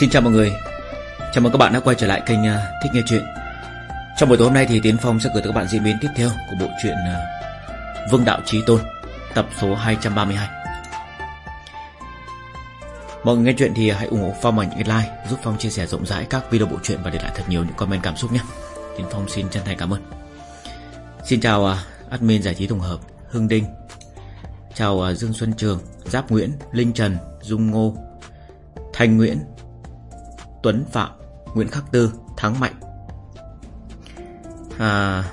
Xin chào mọi người. Chào mừng các bạn đã quay trở lại kênh à, Thích Nghe Chuyện. Trong buổi tối hôm nay thì Tiến Phong sẽ gửi tới các bạn diễn biến tiếp theo Của bộ truyện à, Vương Đạo Trí Tôn, Tập số 232 Mọi người nghe chuyện thì hãy ủng hộ Phong bằng những like Giúp Phong chia sẻ rộng rãi các video bộ truyện Và để lại thật nhiều những comment cảm xúc nhé. Tiến Phong xin chân thành cảm ơn. Xin chào à, admin giải trí tổng hợp Hưng Đinh. Chào Dương Xuân Trường, Giáp Nguyễn, Linh Trần, Dung Ngô, Thanh Nguyễn Tuấn Phạm Nguyễn Khắc Tư Thắng Mạnh. À,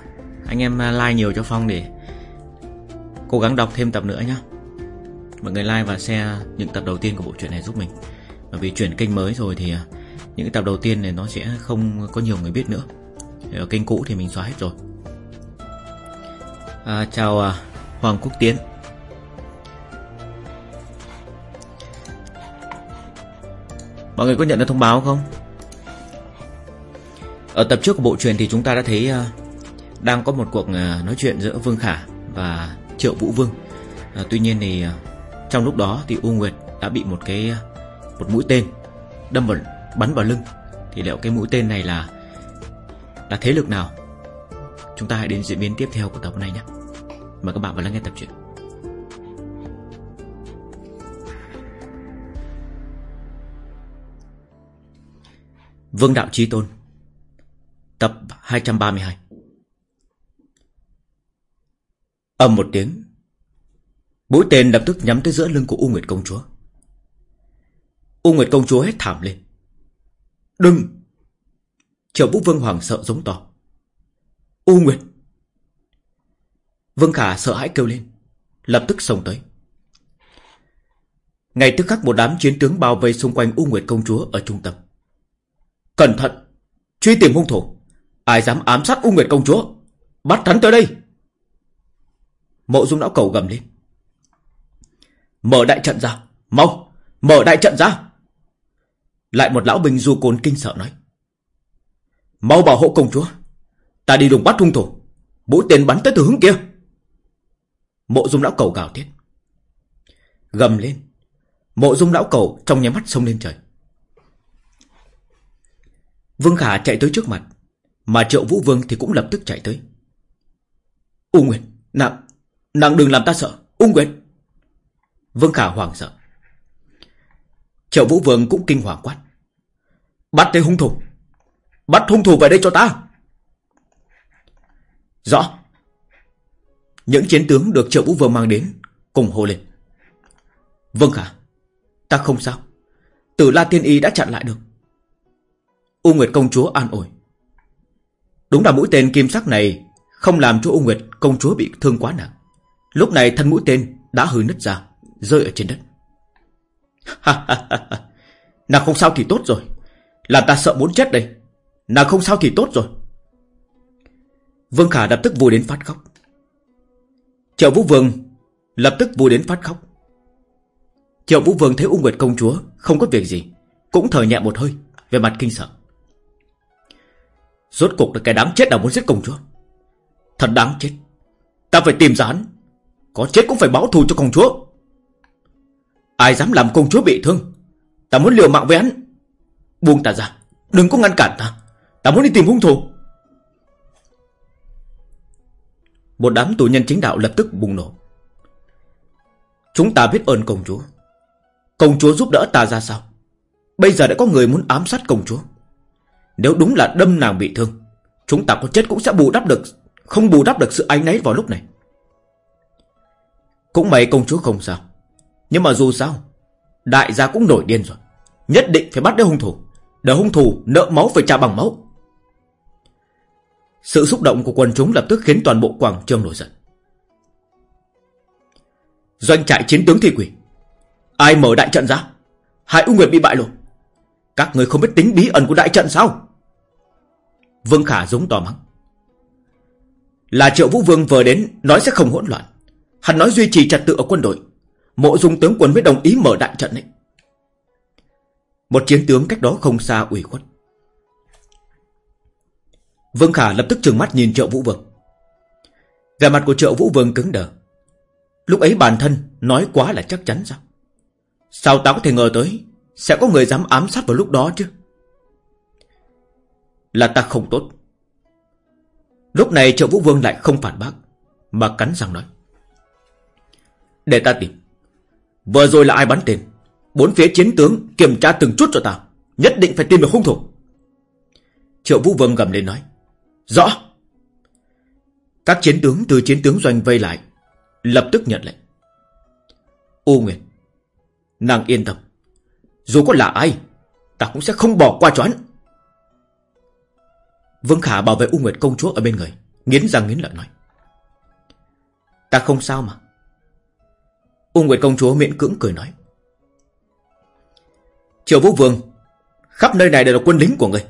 Anh em à, like nhiều cho Phong để Cố gắng đọc thêm tập nữa nhé Mọi người like và share những tập đầu tiên của bộ truyện này giúp mình. Bởi vì chuyển kênh mới rồi thì à, Những tập đầu tiên này nó sẽ không có nhiều người biết nữa. Ở kênh cũ thì mình xóa hết rồi. À, Chào à, Hoàng Quốc Tiến. Mọi người có nhận được thông báo không? Ở tập trước của bộ truyền thì chúng ta đã thấy uh, Đang có một cuộc uh, nói chuyện giữa Vương Khả và Triệu Vũ Vương uh, Tuy nhiên thì uh, trong lúc đó thì U Nguyệt đã bị một cái uh, một mũi tên đâm vào bắn vào lưng Thì liệu cái mũi tên này là là thế lực nào? Chúng ta hãy đến diễn biến tiếp theo của tập này nhé Mời các bạn vào lắng nghe tập truyện Vương Đạo Trí Tôn. Tập 232 âm một tiếng. Mũi tên lập tức nhắm tới giữa lưng của U Nguyệt Công Chúa. U Nguyệt Công Chúa hét thảm lên. Đừng! Triệu Vũ Vương Hoàng sợ giống to. U Nguyệt! Vương Khả sợ hãi kêu lên. Lập tức xông tới. Ngay tức khắc một đám chiến tướng bao vây xung quanh U Nguyệt Công Chúa ở trung tâm. Cẩn thận, Truy tìm hung thủ. Ai dám ám sát U Nguyệt công chúa, Bắt hắn tới đây. Mộ dung lão cầu gầm lên. Mở đại trận ra, Mau, Mở đại trận ra. Lại một lão binh du côn kinh sợ nói. Mau bảo hộ công chúa, Ta đi đùng bắt hung thủ. Mũi tên bắn tới từ hướng kia. Mộ dung lão cầu gào thét. Gầm lên. Mộ dung lão cầu trong nháy mắt sông lên trời. Vương Khả chạy tới trước mặt, Mà triệu vũ vương thì cũng lập tức chạy tới. U Nguyệt Nàng Nàng đừng làm ta sợ. U Nguyệt Vương Khả hoảng sợ. Triệu vũ vương cũng kinh hoàng quát. Bắt tới hung thủ. Bắt hung thủ về đây cho ta. Rõ. Những chiến tướng được triệu vũ vương mang đến Cùng hô lên. Vương Khả, Ta không sao. Tử La Tiên Y đã chặn lại được. U Nguyệt công chúa an ủi. Đúng là mũi tên kim sắc này không làm cho U Nguyệt công chúa bị thương quá nặng. Lúc này thân mũi tên đã hư nứt ra, rơi ở trên đất. Nàng không sao thì tốt rồi. Làm ta sợ muốn chết đây. Nàng không sao thì tốt rồi. Vương Khả lập tức vui đến phát khóc. Triệu Vũ Vương lập tức vui đến phát khóc. Triệu Vũ Vương thấy U Nguyệt công chúa không có việc gì, cũng thở nhẹ một hơi, về mặt kinh sợ. Rốt cục là cái đám chết nào muốn giết công chúa? Thật đáng chết. Ta phải tìm ra hắn. Có chết cũng phải báo thù cho công chúa. Ai dám làm công chúa bị thương? Ta muốn liều mạng với hắn. Buông ta ra. Đừng có ngăn cản ta. Ta muốn đi tìm hung thủ. Một đám tù nhân chính đạo lập tức bùng nổ. Chúng ta biết ơn công chúa. Công chúa giúp đỡ ta ra sao? Bây giờ đã có người muốn ám sát công chúa nếu đúng là đâm nàng bị thương, Chúng ta có chết cũng sẽ bù đắp được, Không bù đắp được sự ánh náy vào lúc này. Cũng may công chúa không sao. Nhưng mà dù sao, Đại gia cũng nổi điên rồi. Nhất định phải bắt được hung thủ, Để hung thủ nợ máu phải trả bằng máu. Sự xúc động của quần chúng lập tức khiến toàn bộ quảng trường nổi giận. Doanh trại chiến tướng thi quỷ. Ai mở đại trận ra? Hai U Nguyệt bị bại lộ các người không biết tính bí ẩn của đại trận sao? Vương Khả giống to mắng. Là triệu vũ vương vừa đến, Nói sẽ không hỗn loạn. Hắn nói duy trì trật tự ở quân đội. Mộ dung tướng quân mới đồng ý mở đại trận ấy. Một chiến tướng cách đó không xa ủy khuất. Vương Khả lập tức trừng mắt nhìn triệu vũ vương. Vẻ mặt của triệu vũ vương cứng đờ. Lúc ấy bản thân Nói quá là chắc chắn sao? Sao ta có thể ngờ tới? Sẽ có người dám ám sát vào lúc đó chứ? Là ta không tốt. Lúc này triệu vũ vương lại không phản bác, Mà cắn răng nói. Để ta tìm. Vừa rồi là ai bắn tên? Bốn phía chiến tướng kiểm tra từng chút cho ta, Nhất định phải tìm được hung thủ. Triệu vũ vương gầm lên nói. Rõ. Các chiến tướng từ chiến tướng doanh vây lại, Lập tức nhận lệnh. U Nguyệt Nàng yên tâm. Dù có là ai, Ta cũng sẽ không bỏ qua cho hắn. Vương Khả bảo vệ U Nguyệt công chúa ở bên người, Nghiến răng nghiến lợi nói. Ta không sao mà. U Nguyệt công chúa miễn cưỡng cười nói. Triều Vũ Vương, Khắp nơi này đều là quân lính của ngươi.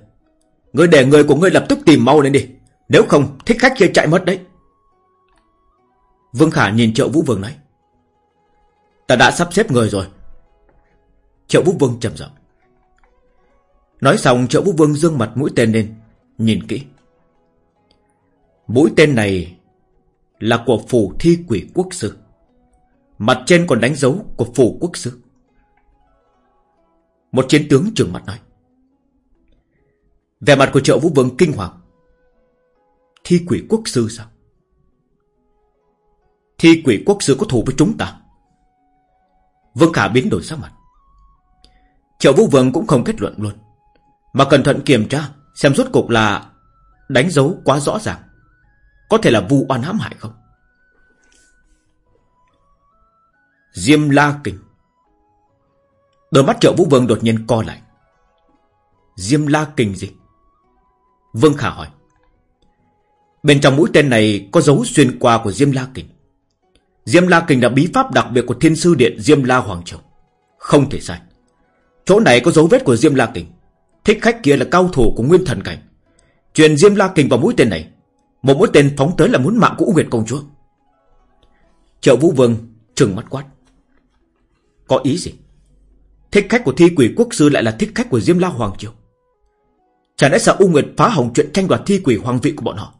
Ngươi để người của ngươi lập tức tìm mau lên đi. Nếu không, thích khách kia chạy mất đấy. Vương Khả nhìn Triệu Vũ Vương nói. Ta đã sắp xếp người rồi Triệu Vũ Vương trầm giọng. Nói xong, Triệu Vũ Vương dương mặt mũi tên lên, Nhìn kỹ. Mũi tên này Là của phủ thi quỷ quốc sư. Mặt trên còn đánh dấu của phủ quốc sư. Một chiến tướng trường mặt nói. Về mặt của triệu vũ vương kinh hoàng. Thi quỷ quốc sư sao? Thi quỷ quốc sư có thù với chúng ta. Vương Khả biến đổi sắc mặt. Triệu Vũ Vương cũng không kết luận luôn. Mà cẩn thận kiểm tra, Xem rốt cục là Đánh dấu quá rõ ràng. Có thể là vu oan hãm hại không? Diêm La Kình. Đôi mắt triệu Vũ Vương đột nhiên co lại. Diêm La Kình gì? Vương Khả hỏi. Bên trong mũi tên này có dấu xuyên qua của Diêm La Kình. Diêm La Kình là bí pháp đặc biệt của Thiên Sư Điện Diêm La Hoàng Triều. Không thể sai. Chỗ này có dấu vết của Diêm La Kình. Thích khách kia là cao thủ của Nguyên Thần Cảnh. Truyền Diêm La Kình vào mũi tên này, Một mũi tên phóng tới là muốn mạng của U Nguyệt Công Chúa. Triệu Vũ Vương trừng mắt quát. Có ý gì? Thích khách của thi quỷ quốc sư lại là thích khách của Diêm La Hoàng Triều. Chả lẽ sợ U Nguyệt phá hỏng chuyện tranh đoạt thi quỷ hoàng vị của bọn họ?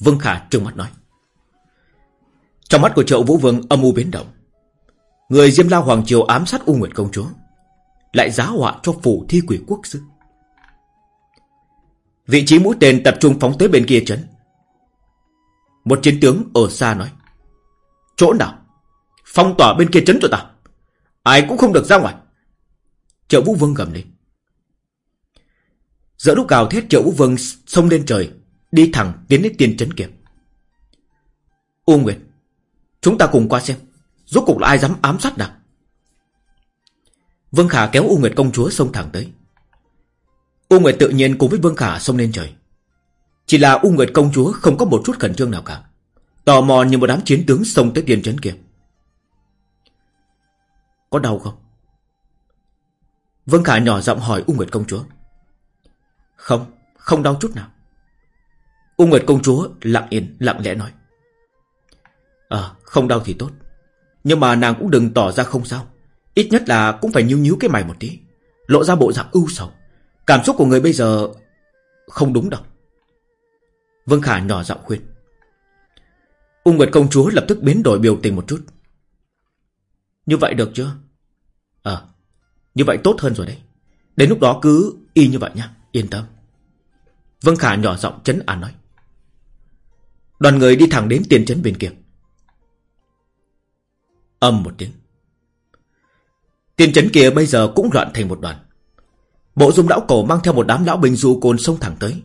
Vương Khả trừng mắt nói. Trong mắt của triệu Vũ Vương âm u biến động. Người Diêm La Hoàng Triều ám sát U Nguyệt Công Chúa, Lại giá họa cho phủ thi quỷ quốc sư. Vị trí mũi tên tập trung phóng tới bên kia trấn. Một chiến tướng ở xa nói, Chỗ nào? Phong tỏa bên kia trấn cho ta. Ai cũng không được ra ngoài. Triệu Vũ Vương gầm lên. Giữa lúc gào thét, Triệu Vũ Vương xông lên trời, Đi thẳng tiến đến tiên trấn kiệp U Nguyệt, Chúng ta cùng qua xem. Rốt cục là ai dám ám sát nàng? Vương Khả kéo U Nguyệt công chúa xông thẳng tới. U Nguyệt tự nhiên cùng với Vương Khả xông lên trời. Chỉ là U Nguyệt công chúa không có một chút khẩn trương nào cả. Tò mò như một đám chiến tướng xông tới tiền trấn kia. Có đau không? Vương Khả nhỏ giọng hỏi U Nguyệt công chúa. Không, không đau chút nào. U Nguyệt công chúa lặng yên, lặng lẽ nói. À, không đau thì tốt. Nhưng mà nàng cũng đừng tỏ ra không sao. Ít nhất là cũng phải nhíu nhíu cái mày một tí, Lộ ra bộ dạng ưu sầu. Cảm xúc của người bây giờ Không đúng đâu. Vương Khả nhỏ giọng khuyên. Ung Nguyệt công chúa lập tức biến đổi biểu tình một chút. Như vậy được chưa? Ờ Như vậy tốt hơn rồi đấy. Đến lúc đó cứ y như vậy nha, Yên tâm. Vương Khả nhỏ giọng chấn an nói. Đoàn người đi thẳng đến tiền trấn bên kia. Âm một tiếng. Tiền chấn kia bây giờ cũng loạn thành một đoàn. Bộ dung lão cổ mang theo một đám lão binh du côn xông thẳng tới,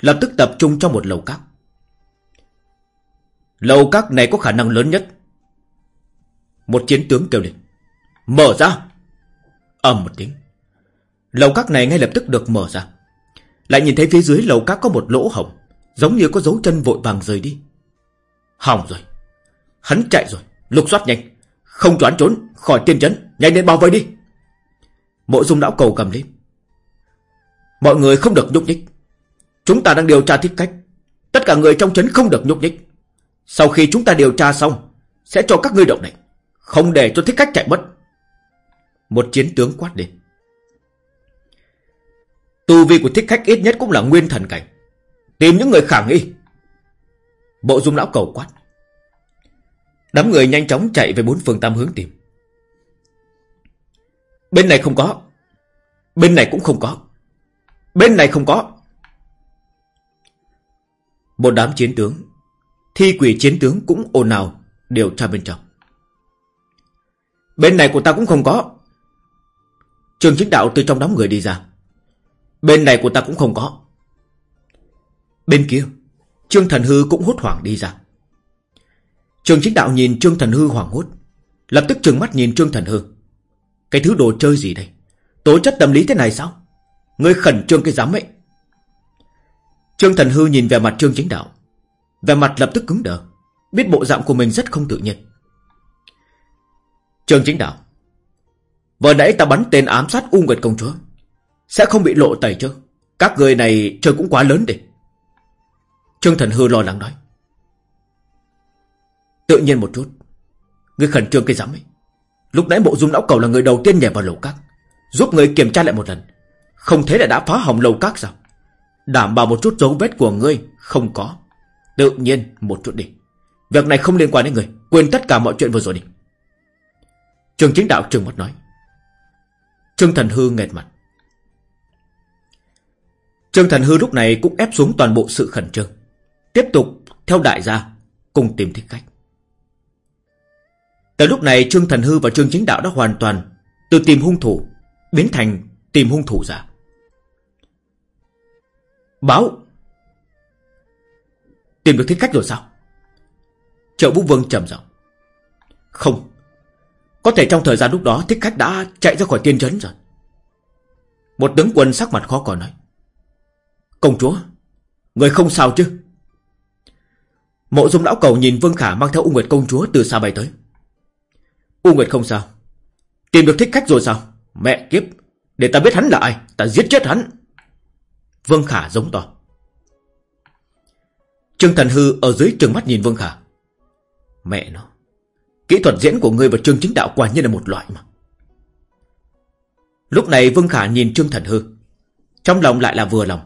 Lập tức tập trung trong một lầu các. Lầu các này có khả năng lớn nhất. Một chiến tướng kêu lên. Mở ra! Âm một tiếng. Lầu các này ngay lập tức được mở ra. Lại nhìn thấy phía dưới lầu các có một lỗ hổng, Giống như có dấu chân vội vàng rời đi. Hỏng rồi. Hắn chạy rồi. Lục soát nhanh. Không choán trốn Khỏi tiên trấn Nhanh lên bao vây đi. Mộ dung lão cầu cầm lên. Mọi người không được nhúc nhích. Chúng ta đang điều tra thích cách. Tất cả người trong trấn không được nhúc nhích. Sau khi chúng ta điều tra xong, Sẽ cho các ngươi động đậy Không để cho thích cách chạy mất. Một chiến tướng quát lên. Tu vi của thích khách ít nhất cũng là nguyên thần cảnh. Tìm những người khả nghi. Bộ dung lão cầu quát. Đám người nhanh chóng chạy về bốn phương tam hướng tìm Bên này không có. Bên này cũng không có. Bên này không có. Một đám chiến tướng, thi quỷ chiến tướng cũng ồn ào điều tra bên trong. Bên này của ta cũng không có. Trường chính đạo từ trong đám người đi ra. Bên này của ta cũng không có. Bên kia, Trương Thần Hư cũng hốt hoảng đi ra. Trường chính đạo nhìn Trương Thần Hư hoảng hốt. Lập tức trừng mắt nhìn Trương Thần Hư. Cái thứ đồ chơi gì đây? Tố chất tâm lý thế này sao? Ngươi khẩn trương cái dám ấy. Trương Thần Hư nhìn về mặt Trương Chính Đạo. Về mặt lập tức cứng đờ. Biết bộ dạng của mình rất không tự nhiên. Trương Chính Đạo. Vừa nãy ta bắn tên ám sát U Nguyệt Công Chúa. Sẽ không bị lộ tẩy chứ? Các người này chơi cũng quá lớn đi. Trương Thần Hư lo lắng nói. Tự nhiên một chút. Ngươi khẩn trương cái giám ấy. Lúc nãy bộ dung lão cầu là người đầu tiên nhảy vào lầu các. Giúp người kiểm tra lại một lần. Không thế là đã phá hỏng lầu các sao? Đảm bảo một chút dấu vết của ngươi không có. Tự nhiên một chút đi. Việc này không liên quan đến người. Quên tất cả mọi chuyện vừa rồi đi. Trường chính đạo trường mắt nói. Trương Thần Hư nghẹt mặt. Trương Thần Hư lúc này cũng ép xuống toàn bộ sự khẩn trương. Tiếp tục theo đại gia cùng tìm thích cách Tại lúc này Trương Thần Hư và Trương Chính Đạo đã hoàn toàn từ tìm hung thủ biến thành tìm hung thủ giả. Báo! Tìm được thích khách rồi sao? Triệu Vũ Vương trầm giọng. Không. Có thể trong thời gian lúc đó thích khách đã chạy ra khỏi tiên trấn rồi. Một tướng quân sắc mặt khó coi nói. Công chúa, người không sao chứ? Mộ dung lão cầu nhìn Vương Khả mang theo ung Nguyệt công chúa từ xa bay tới. U Nguyệt không sao. Tìm được thích khách rồi sao? Mẹ kiếp, để ta biết hắn là ai, ta giết chết hắn. Vương Khả giống to. Trương Thần Hư ở dưới trường mắt nhìn Vương Khả. Mẹ nó, kỹ thuật diễn của ngươi và Trương Chính Đạo quả nhiên là một loại mà. Lúc này Vương Khả nhìn Trương Thần Hư. Trong lòng lại là vừa lòng.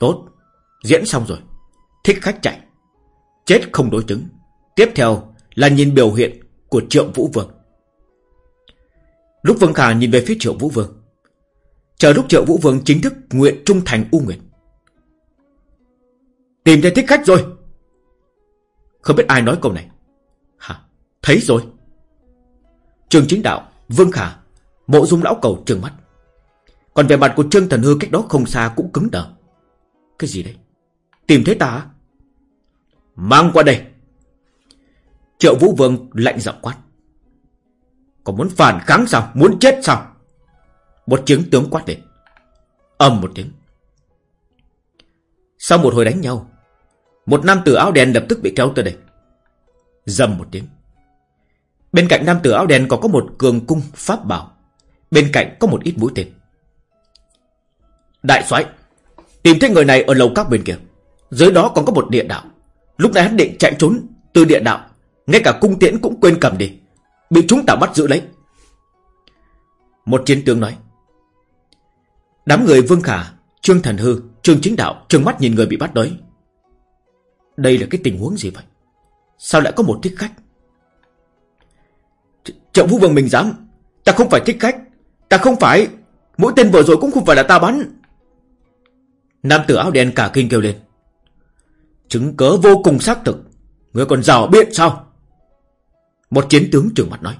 Tốt, diễn xong rồi. Thích khách chạy. Chết không đối chứng. Tiếp theo là nhìn biểu hiện của Triệu Vũ Vương. Lúc Vương Khả nhìn về phía Triệu Vũ Vương. Chờ lúc Triệu Vũ Vương chính thức nguyện trung thành U Nguyệt. Tìm thấy thích khách rồi. Không biết ai nói câu này. Hả? Thấy rồi. Trường chính đạo, Vương Khả, mộ dung lão cầu trừng mắt. Còn về mặt của Trương Thần Hư cách đó không xa cũng cứng đờ. Cái gì đấy, Tìm thấy ta Mang qua đây. Triệu Vũ Vương lạnh giọng quát. Còn muốn phản kháng sao? Muốn chết sao? Một tiếng tướng quát lên. Âm một tiếng. Sau một hồi đánh nhau, một nam tử áo đen lập tức bị kéo tới đây. Dầm một tiếng. Bên cạnh nam tử áo đen còn có một cường cung pháp bảo. Bên cạnh có một ít mũi tên. Đại soái Tìm thấy người này ở lầu các bên kia. Dưới đó còn có một địa đạo. Lúc này hắn định chạy trốn từ địa đạo. Ngay cả cung tiễn cũng quên cầm đi. Bị chúng ta bắt giữ lấy. Một chiến tướng nói. Đám người Vương Khả, Trương Thần Hư, Trương Chính Đạo trương mắt nhìn người bị bắt đấy Đây là cái tình huống gì vậy? Sao lại có một thích khách? Trợ Vũ Vương mình dám. Ta không phải thích khách. Ta không phải. Mỗi tên vừa rồi cũng không phải là ta bắn. Nam tử áo đen cả kinh kêu lên. Chứng cớ vô cùng xác thực. Ngươi còn rào biện sao? Một chiến tướng trường mặt nói.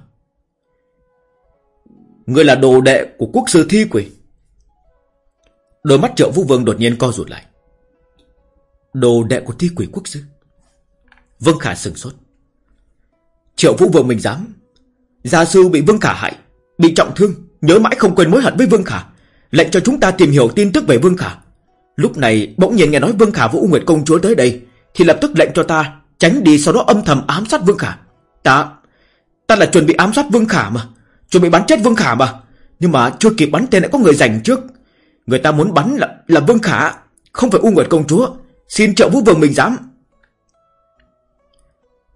Ngươi là đồ đệ của quốc sư thi quỷ. Đôi mắt triệu vũ vương đột nhiên co rụt lại. Đồ đệ của thi quỷ quốc sư. Vương Khả sừng sốt. Triệu vũ vương mình dám. Gia sư bị Vương Khả hại. Bị trọng thương. Nhớ mãi không quên mối hận với Vương Khả. Lệnh cho chúng ta tìm hiểu tin tức về Vương Khả. Lúc này, bỗng nhiên nghe nói Vương Khả vũ Nguyệt Công Chúa tới đây. Thì lập tức lệnh cho ta tránh đi sau đó âm thầm ám sát Vương Khả. Ta... Ta là chuẩn bị ám sát Vương Khả mà. Chuẩn bị bắn chết Vương Khả mà. Nhưng mà chưa kịp bắn tên đã có người giành trước. Người ta muốn bắn là, là Vương Khả. Không phải U Nguyệt Công Chúa. Xin trợ vũ vương mình dám.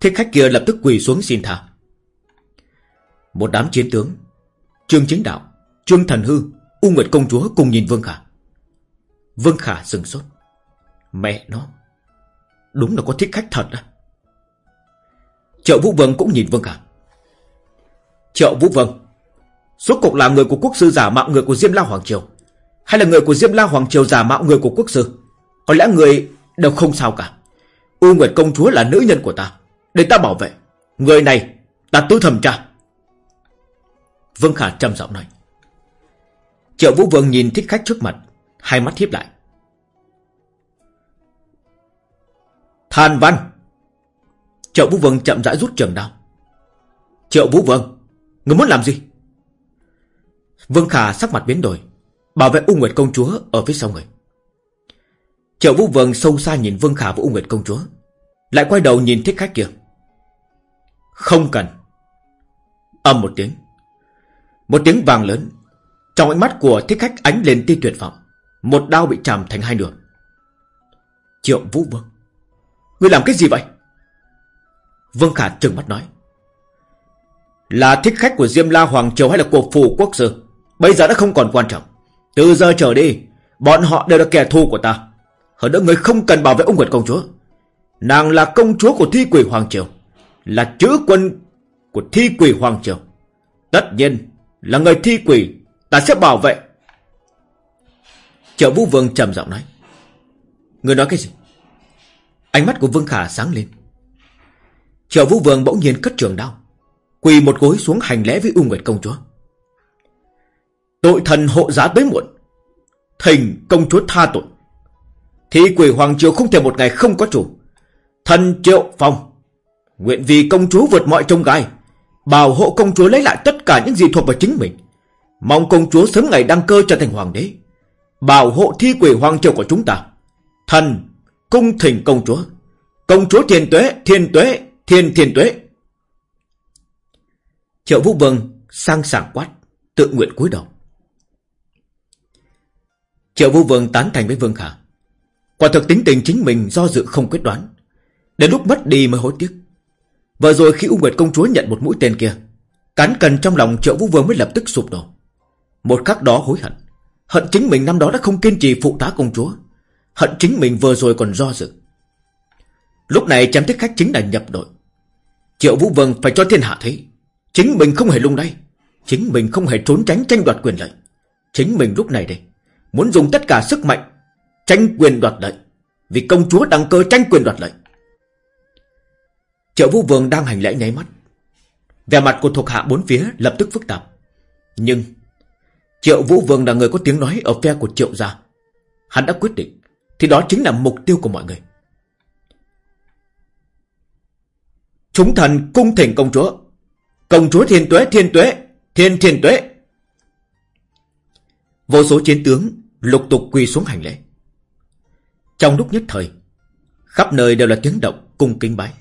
Thích khách kia lập tức quỳ xuống xin tha. Một đám chiến tướng. Trương Chính Đạo. Trương Thần Hư. U Nguyệt Công Chúa cùng nhìn Vương Khả. Vương Khả sừng sốt. Mẹ nó. Đúng là có thích khách thật à. trợ Vũ Vương cũng nhìn Vương Khả. Triệu Vũ Vương. Suốt cục là người của quốc sư giả mạo người của Diêm La Hoàng Triều, Hay là người của Diêm La Hoàng Triều giả mạo người của quốc sư? Có lẽ người đều không sao cả. U Nguyệt công chúa là nữ nhân của ta, Để ta bảo vệ. Người này ta tư thẩm tra. Vương Khả trầm giọng nói. Triệu Vũ Vương nhìn thích khách trước mặt, Hai mắt hiếp lại. Than văn. Triệu Vũ Vương chậm rãi rút trường đao. Triệu Vũ Vương Người muốn làm gì? Vương Khả sắc mặt biến đổi, Bảo vệ U Nguyệt công chúa ở phía sau người. Triệu Vũ Vương sâu xa nhìn Vương Khả và U Nguyệt công chúa, Lại quay đầu nhìn thích khách kia. Không cần. Âm một tiếng. Một tiếng vàng lớn. Trong ánh mắt của thích khách ánh lên tia tuyệt vọng, Một đao bị chạm thành hai nửa Triệu Vũ Vương Ngươi làm cái gì vậy? Vương Khả trừng mắt nói. Là thích khách của Diêm La Hoàng Triều hay là của phủ quốc sư? Bây giờ đã không còn quan trọng. Từ giờ trở đi, Bọn họ đều là kẻ thù của ta. Hơn nữa người không cần bảo vệ ông Nguyệt công chúa. Nàng là công chúa của thi quỷ Hoàng Triều, Là chữ quân của thi quỷ Hoàng Triều. Tất nhiên là người thi quỷ Ta sẽ bảo vệ. Triệu Vũ Vương trầm giọng nói. Người nói cái gì? Ánh mắt của Vương Khả sáng lên. Triệu Vũ Vương bỗng nhiên cất trường đao. Quỳ một gối xuống hành lễ với U Nguyệt công chúa. Tội thần hộ giá tới muộn, Thỉnh công chúa tha tội. Thì quỷ Hoàng Triều không thể một ngày không có chủ. Thần Triệu Phong, Nguyện vì công chúa vượt mọi trông gai, Bảo hộ công chúa lấy lại tất cả những gì thuộc về chính mình. Mong công chúa sớm ngày đăng cơ trở thành hoàng đế, Bảo hộ thi quỷ Hoàng Triều của chúng ta. Thần, Cung thỉnh công chúa. Công chúa thiên tuế Thiên tuế, Thiên thiên tuế. Triệu Vũ Vương sang sảng quát Tự nguyện cúi đầu Triệu Vũ Vương tán thành với Vương Khả. Quả thực tính tình chính mình do dự không quyết đoán. Đến lúc mất đi mới hối tiếc. Vừa rồi khi U Nguyệt công chúa nhận một mũi tên kia, cắn cần trong lòng Triệu Vũ Vương mới lập tức sụp đổ. Một khắc đó hối hận. Hận chính mình năm đó đã không kiên trì phụ tá công chúa. Hận chính mình vừa rồi còn do dự. Lúc này chém thích khách chính là nhập đội. Triệu Vũ Vương phải cho thiên hạ thấy. Chính mình không hề lung lay. Chính mình không hề trốn tránh tranh đoạt quyền lợi. Chính mình lúc này đây Muốn dùng tất cả sức mạnh Tranh quyền đoạt lợi. Vì công chúa đăng cơ tranh quyền đoạt lợi. Triệu Vũ Vương đang hành lễ nháy mắt. Vẻ mặt của thuộc hạ bốn phía lập tức phức tạp. Nhưng Triệu Vũ Vương là người có tiếng nói ở phe của Triệu gia. Hắn đã quyết định, Thì đó chính là mục tiêu của mọi người. Chúng thần cung thỉnh công chúa. Công chúa thiên tuế thiên tuế Thiên thiên tuế Vô số chiến tướng lục tục quỳ xuống hành lễ. Trong lúc nhất thời, khắp nơi đều là tiếng động cung kính bái.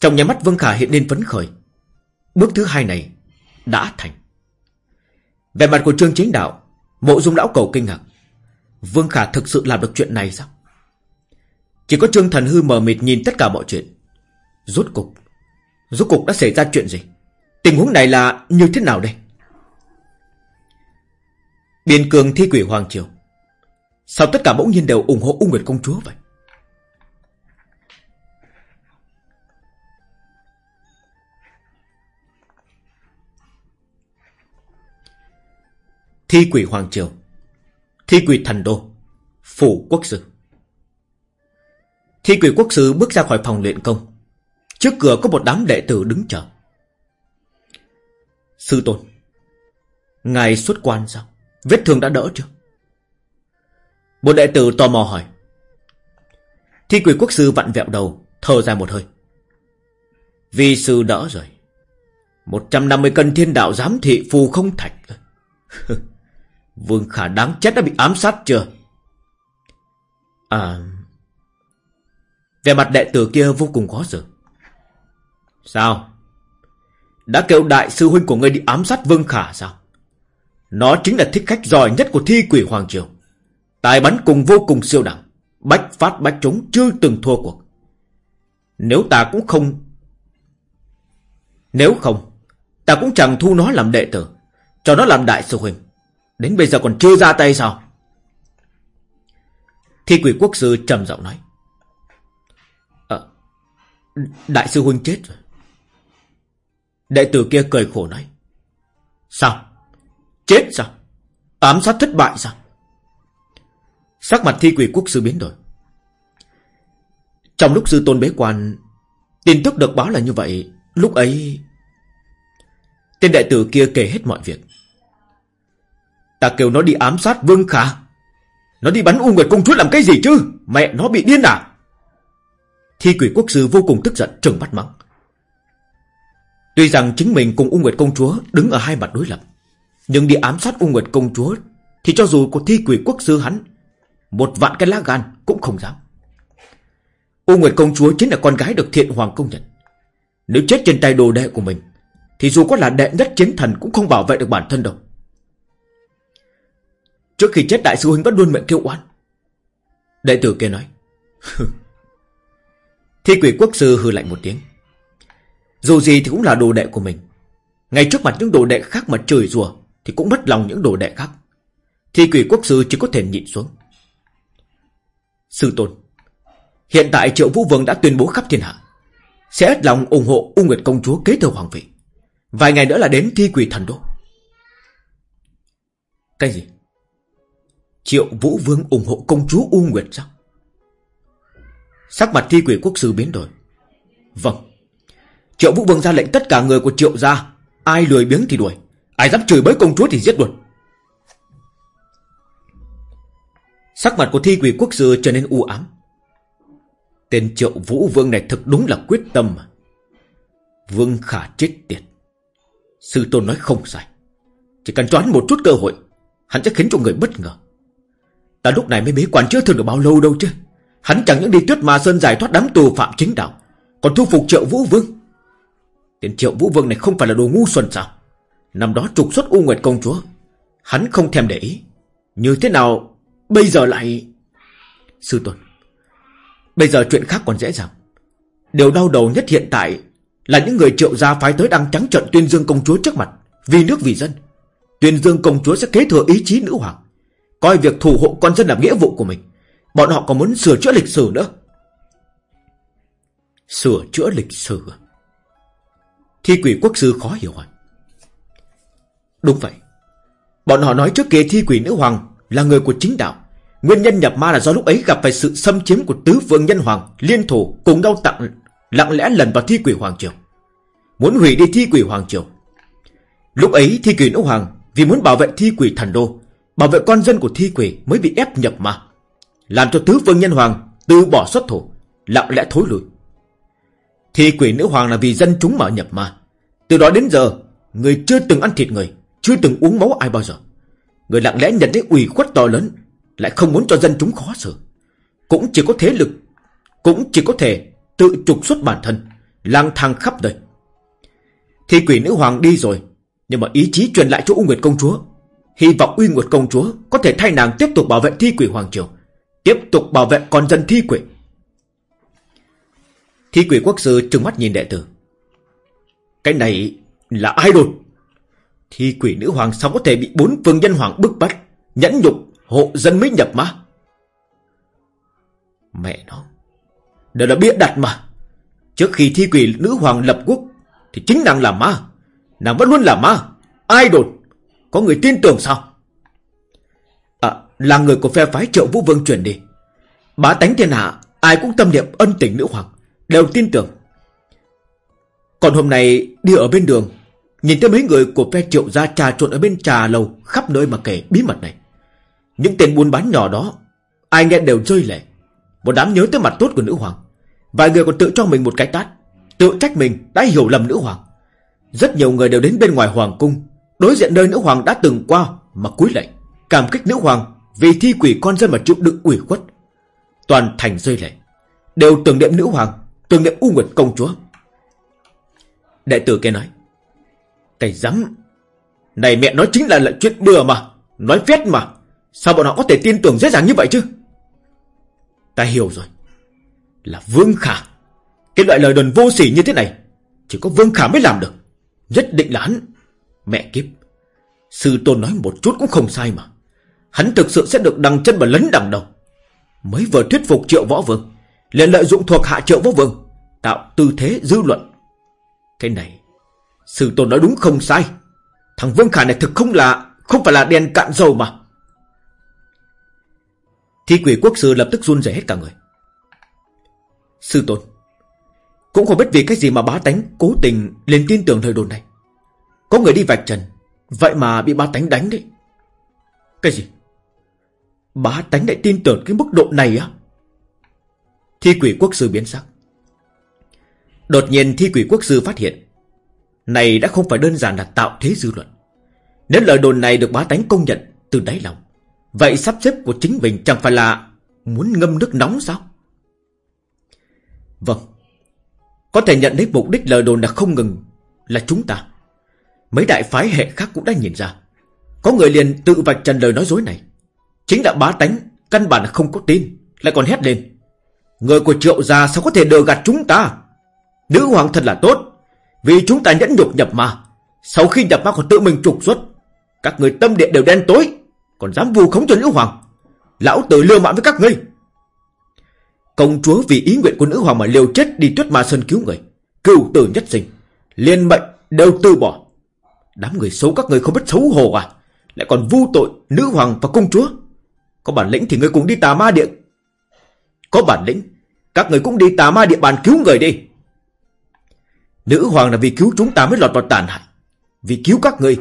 Trong nhà mắt Vương Khả hiện lên phấn khởi. Bước thứ hai này đã thành. Về mặt của Trương Chính Đạo, mộ dung lão cầu kinh ngạc. Vương Khả thực sự làm được chuyện này sao? Chỉ có Trương Thần Hư mờ mịt nhìn tất cả mọi chuyện. Rốt cục, rốt cục đã xảy ra chuyện gì? Tình huống này là như thế nào đây? Biên cường thi quỷ Hoàng Triều. Sao tất cả bỗng nhiên đều ủng hộ U Nguyệt Công Chúa vậy? Thi quỷ Hoàng Triều. Thi quỷ Thần Đô. Phủ Quốc Sư. Thi quỷ Quốc Sư bước ra khỏi phòng luyện công. Trước cửa có một đám đệ tử đứng chờ Sư Tôn Ngài xuất quan sao Vết thương đã đỡ chưa? Một đệ tử tò mò hỏi. Thi quỷ quốc sư vặn vẹo đầu, thở dài một hơi. Vì sư đỡ rồi. 150 cân thiên đạo giám thị phù không thạch. Vương khả đáng chết đã bị ám sát chưa? À... Về mặt đệ tử kia vô cùng khó xử. Sao? Đã kêu đại sư huynh của ngươi đi ám sát Vương Khả sao? Nó chính là thích khách giỏi nhất của thi quỷ Hoàng Triều. Tài bắn cùng vô cùng siêu đẳng. Bách phát bách trúng chưa từng thua cuộc. Nếu ta cũng không... Nếu không, ta cũng chẳng thu nó làm đệ tử. Cho nó làm đại sư huynh. Đến bây giờ còn chưa ra tay sao? Thi quỷ quốc sư trầm giọng nói. À, đại sư huynh chết rồi. Đệ tử kia cười khổ nói. Sao? Chết sao? Ám sát thất bại sao? Sắc mặt thi quỷ quốc sư biến đổi. Trong lúc sư tôn bế quan, tin tức được báo là như vậy, lúc ấy... Tên đại tử kia kể hết mọi việc. Ta kêu nó đi ám sát Vương Khả. Nó đi bắn U Nguyệt Công Chúa làm cái gì chứ? Mẹ nó bị điên à? Thi quỷ quốc sư vô cùng tức giận trừng mắt mắng. Tuy rằng chính mình cùng U Nguyệt Công Chúa đứng ở hai mặt đối lập. Nhưng đi ám sát U Nguyệt Công Chúa thì cho dù có thi quỷ quốc sư hắn, một vạn cái lá gan cũng không dám. U Nguyệt Công Chúa chính là con gái được thiện hoàng công nhận. Nếu chết trên tay đồ đệ của mình, thì dù có là đệ nhất chiến thần cũng không bảo vệ được bản thân đâu. Trước khi chết, đại sư huynh vẫn luôn miệng kêu oan. Đệ tử kia nói. Thi quỷ quốc sư hư lạnh một tiếng. Dù gì thì cũng là đồ đệ của mình. Ngay trước mặt những đồ đệ khác mà chửi rùa thì cũng mất lòng những đồ đệ khác. Thi quỷ quốc sư chỉ có thể nhịn xuống. Sư tôn. Hiện tại Triệu Vũ Vương đã tuyên bố khắp thiên hạ. Sẽ hết lòng ủng hộ U Nguyệt Công Chúa kế thừa hoàng vị. Vài ngày nữa là đến thi quỷ thần đô. Cái gì? Triệu Vũ Vương ủng hộ công chúa U Nguyệt sao? Sắc mặt thi quỷ quốc sư biến đổi. Vâng. Triệu Vũ Vương ra lệnh tất cả người của Triệu gia, ai lười biếng thì đuổi, ai dám chửi bới công chúa thì giết luôn. Sắc mặt của thi quỷ quốc sư trở nên u ám. Tên Triệu Vũ Vương này thật đúng là quyết tâm mà. Vương khả chết tiệt. Sư tôn nói không sai. Chỉ cần cho hắn một chút cơ hội, hắn sẽ khiến cho người bất ngờ. Ta lúc này mới bế quan chưa thường được bao lâu đâu chứ. Hắn chẳng những đi tuyết mà sơn giải thoát đám tù phạm chính đạo, còn thu phục triệu vũ vương. Tên triệu vũ vương này không phải là đồ ngu xuẩn sao? Năm đó trục xuất U Nguyệt công chúa, hắn không thèm để ý. Như thế nào bây giờ lại... Sư tôn, bây giờ chuyện khác còn dễ dàng. Điều đau đầu nhất hiện tại là những người triệu gia phái tới đang trắng trận tuyên dương công chúa trước mặt, vì nước vì dân. Tuyên dương công chúa sẽ kế thừa ý chí nữ hoàng, coi việc thủ hộ con dân là nghĩa vụ của mình. Bọn họ còn muốn sửa chữa lịch sử nữa. Sửa chữa lịch sử à? Thi quỷ quốc sư khó hiểu hỏi. Đúng vậy. Bọn họ nói trước kia thi quỷ nữ hoàng là người của chính đạo. Nguyên nhân nhập ma là do lúc ấy gặp phải sự xâm chiếm của tứ vương nhân hoàng liên thủ cùng nhau tặng lặng lẽ lần vào thi quỷ hoàng triều. Muốn hủy đi thi quỷ hoàng triều. Lúc ấy thi quỷ nữ hoàng vì muốn bảo vệ thi quỷ thần đô, bảo vệ con dân của thi quỷ mới bị ép nhập ma. Làm cho tứ vương nhân hoàng từ bỏ xuất thủ, lặng lẽ thối lùi. Thi quỷ nữ hoàng là vì dân chúng mà nhập ma. Từ đó đến giờ, người chưa từng ăn thịt người, chưa từng uống máu ai bao giờ. Người lặng lẽ nhận thấy ủy khuất to lớn, lại không muốn cho dân chúng khó xử. Cũng chỉ có thế lực, cũng chỉ có thể tự trục xuất bản thân, lang thang khắp đời. Thi quỷ nữ hoàng đi rồi, nhưng mà ý chí truyền lại cho U Nguyệt công chúa. Hy vọng Uy Nguyệt công chúa có thể thay nàng tiếp tục bảo vệ thi quỷ hoàng triều, tiếp tục bảo vệ con dân thi quỷ. Thi quỷ quốc sư trừng mắt nhìn đệ tử. Cái này là ai đột? Thi quỷ nữ hoàng sao có thể bị bốn phương nhân hoàng bức bách, nhẫn nhục, hộ dân mới nhập mà? Mẹ nó, đó là bịa đặt mà. Trước khi thi quỷ nữ hoàng lập quốc, thì chính nàng là ma. Nàng vẫn luôn là ma. Ai đột? Có người tin tưởng sao? À, là người của phe phái triệu vũ vương chuyển đi. Bá tánh thiên hạ, ai cũng tâm niệm ân tình nữ hoàng. Đều tin tưởng. Còn hôm nay đi ở bên đường, Nhìn thấy mấy người của phe triệu gia trà trộn ở bên trà lầu Khắp nơi mà kể bí mật này. Những tên buôn bán nhỏ đó, Ai nghe đều rơi lệ. Một đám nhớ tới mặt tốt của nữ hoàng. Vài người còn tự cho mình một cái tát, Tự trách mình đã hiểu lầm nữ hoàng. Rất nhiều người đều đến bên ngoài hoàng cung, Đối diện nơi nữ hoàng đã từng qua Mà cúi lạy, Cảm kích nữ hoàng Vì thi quỷ con dân mà chịu đựng ủy khuất. Toàn thành rơi lệ. Đều tưởng niệm nữ hoàng Tưởng niệm U Nguyệt công chúa. Đệ tử kia nói Cái rắm. Này mẹ nói chính là, lại chuyện bừa mà Nói phét mà. Sao bọn họ có thể tin tưởng dễ dàng như vậy chứ? Ta hiểu rồi. Là Vương Khả. Cái loại lời đồn vô sỉ như thế này Chỉ có Vương Khả mới làm được. Nhất định là hắn. Mẹ kiếp. Sư tôn nói một chút cũng không sai mà. Hắn thực sự sẽ được đằng chân và lấn đằng đầu. Mới vừa thuyết phục triệu võ vương liền lợi dụng thuộc hạ triệu vô vương, tạo tư thế dư luận. Cái này, sư tôn nói đúng không sai. Thằng Vương Khả này thực không là, Không phải là đèn cạn dầu mà. Thi quỷ quốc sư lập tức run rẩy hết cả người. Sư tôn, Cũng không biết vì cái gì mà bá tánh Cố tình lên tin tưởng lời đồn này. Có người đi vạch trần, Vậy mà bị bá tánh đánh đấy. Cái gì? Bá tánh lại tin tưởng cái mức độ này á? Thi quỷ quốc sư biến sắc. Đột nhiên thi quỷ quốc sư phát hiện, Này đã không phải đơn giản là tạo thế dư luận. Nếu lời đồn này được bá tánh công nhận Từ đáy lòng, Vậy sắp xếp của chính mình chẳng phải là Muốn ngâm nước nóng sao? Vâng Có thể nhận thấy mục đích lời đồn là không ngừng Là chúng ta. Mấy đại phái hệ khác cũng đã nhìn ra, Có người liền tự vạch trần lời nói dối này. Chính là bá tánh Căn bản là không có tin, Lại còn hét lên. Người của triệu gia sao có thể đờ gạt chúng ta? Nữ hoàng thật là tốt, Vì chúng ta nhẫn nhục nhập ma. Sau khi nhập ma còn tự mình trục xuất, Các người tâm địa đều đen tối, Còn dám vu khống cho nữ hoàng. Lão tử lừa mạng với các ngươi. Công chúa vì ý nguyện của nữ hoàng mà liều chết đi tuyết ma sơn cứu người. Cựu tử nhất sinh, Liên mệnh đều từ bỏ. Đám người xấu các người không biết xấu hổ à? Lại còn vu tội nữ hoàng và công chúa. Có bản lĩnh thì người cùng đi tà ma điện. Có bản lĩnh. Các người cũng đi tà ma địa bàn cứu người đi. Nữ hoàng là vì cứu chúng ta mới lọt vào tàn hại. Vì cứu các người